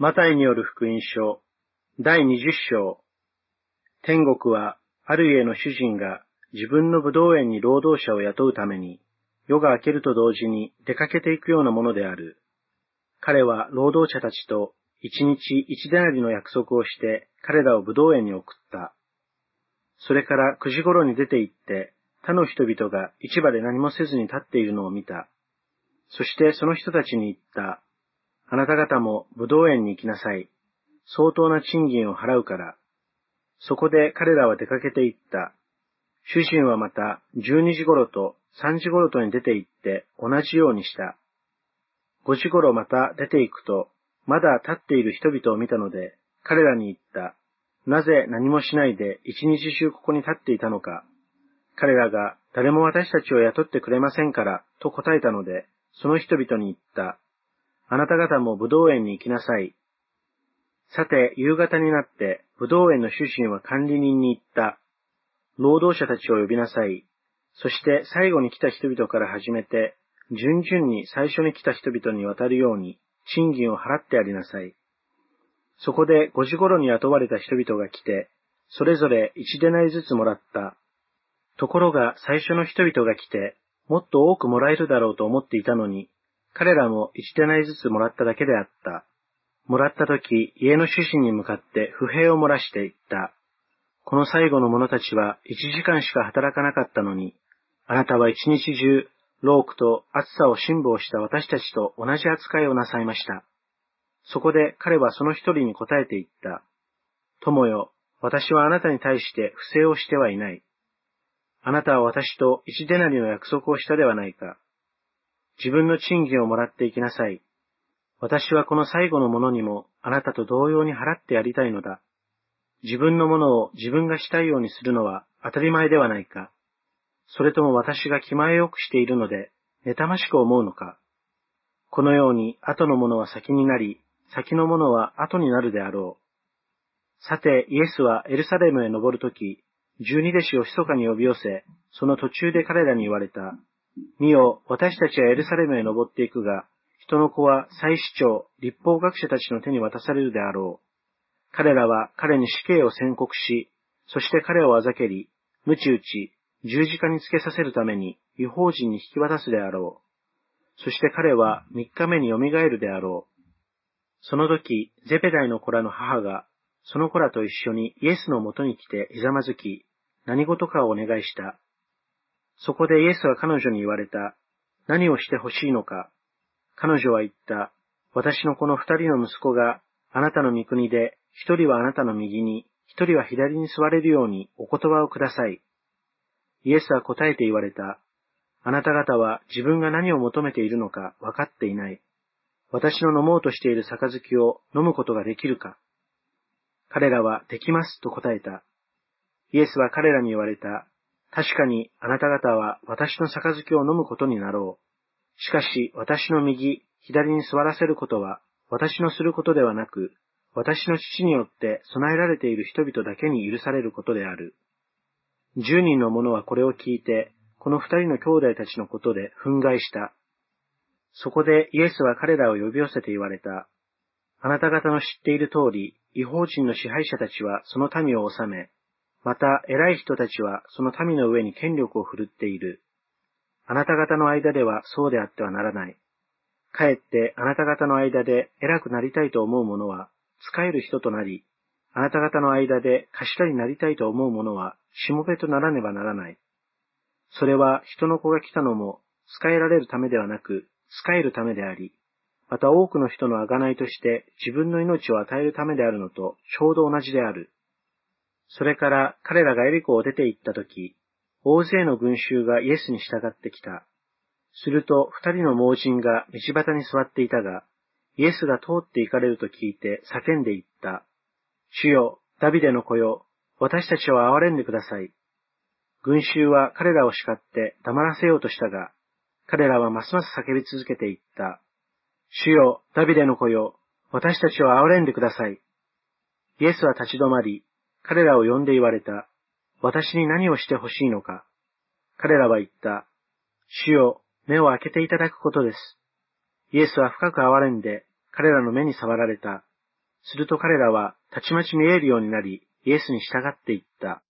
マタイによる福音書、第二十章。天国は、ある家の主人が自分の武道園に労働者を雇うために、夜が明けると同時に出かけていくようなものである。彼は労働者たちと一日一デナリの約束をして彼らを武道園に送った。それから九時頃に出て行って他の人々が市場で何もせずに立っているのを見た。そしてその人たちに言った。あなた方も武道園に行きなさい。相当な賃金を払うから。そこで彼らは出かけて行った。主人はまた12時頃と3時頃とに出て行って同じようにした。5時頃また出て行くと、まだ立っている人々を見たので、彼らに言った。なぜ何もしないで一日中ここに立っていたのか。彼らが誰も私たちを雇ってくれませんからと答えたので、その人々に言った。あなた方も武道園に行きなさい。さて、夕方になって、武道園の主人は管理人に言った。労働者たちを呼びなさい。そして最後に来た人々から始めて、順々に最初に来た人々に渡るように、賃金を払ってやりなさい。そこで5時頃に雇われた人々が来て、それぞれ1デナイずつもらった。ところが最初の人々が来て、もっと多くもらえるだろうと思っていたのに、彼らも一手内ずつもらっただけであった。もらった時、家の主人に向かって不平を漏らして言った。この最後の者たちは一時間しか働かなかったのに、あなたは一日中、ロークと暑さを辛抱した私たちと同じ扱いをなさいました。そこで彼はその一人に答えて言った。友よ、私はあなたに対して不正をしてはいない。あなたは私と一デナリの約束をしたではないか。自分の賃金をもらっていきなさい。私はこの最後のものにもあなたと同様に払ってやりたいのだ。自分のものを自分がしたいようにするのは当たり前ではないか。それとも私が気前よくしているので、妬ましく思うのか。このように後のものは先になり、先のものは後になるであろう。さて、イエスはエルサレムへ登るとき、十二弟子を密かに呼び寄せ、その途中で彼らに言われた。見よ、私たちはエルサレムへ登っていくが、人の子は祭司長、立法学者たちの手に渡されるであろう。彼らは彼に死刑を宣告し、そして彼をあざけり、鞭打ち、十字架につけさせるために違法人に引き渡すであろう。そして彼は三日目に蘇るであろう。その時、ゼペダイの子らの母が、その子らと一緒にイエスのもとに来てひざまずき、何事かをお願いした。そこでイエスは彼女に言われた。何をしてほしいのか。彼女は言った。私のこの二人の息子があなたの御国で、一人はあなたの右に、一人は左に座れるようにお言葉をください。イエスは答えて言われた。あなた方は自分が何を求めているのか分かっていない。私の飲もうとしている杯を飲むことができるか彼らはできますと答えた。イエスは彼らに言われた。確かにあなた方は私の杯を飲むことになろう。しかし私の右、左に座らせることは私のすることではなく、私の父によって備えられている人々だけに許されることである。十人の者はこれを聞いて、この二人の兄弟たちのことで憤慨した。そこでイエスは彼らを呼び寄せて言われた。あなた方の知っている通り、違法人の支配者たちはその民を治め、また偉い人たちはその民の上に権力を振るっている。あなた方の間ではそうであってはならない。かえってあなた方の間で偉くなりたいと思う者は、使える人となり、あなた方の間で頭になりたいと思う者は、しもべとならねばならない。それは人の子が来たのも、使えられるためではなく、使えるためであり、また多くの人の贖いとして自分の命を与えるためであるのとちょうど同じである。それから彼らがエリコを出て行ったとき、大勢の群衆がイエスに従ってきた。すると二人の盲人が道端に座っていたが、イエスが通って行かれると聞いて叫んで言った。主よ、ダビデの子よ、私たちを憐れんでください。群衆は彼らを叱って黙らせようとしたが、彼らはますます叫び続けて言った。主よ、ダビデの子よ、私たちを憐れんでください。イエスは立ち止まり、彼らを呼んで言われた。私に何をして欲しいのか。彼らは言った。主よ、目を開けていただくことです。イエスは深く憐れんで、彼らの目に触られた。すると彼らはたちまち見えるようになり、イエスに従って言った。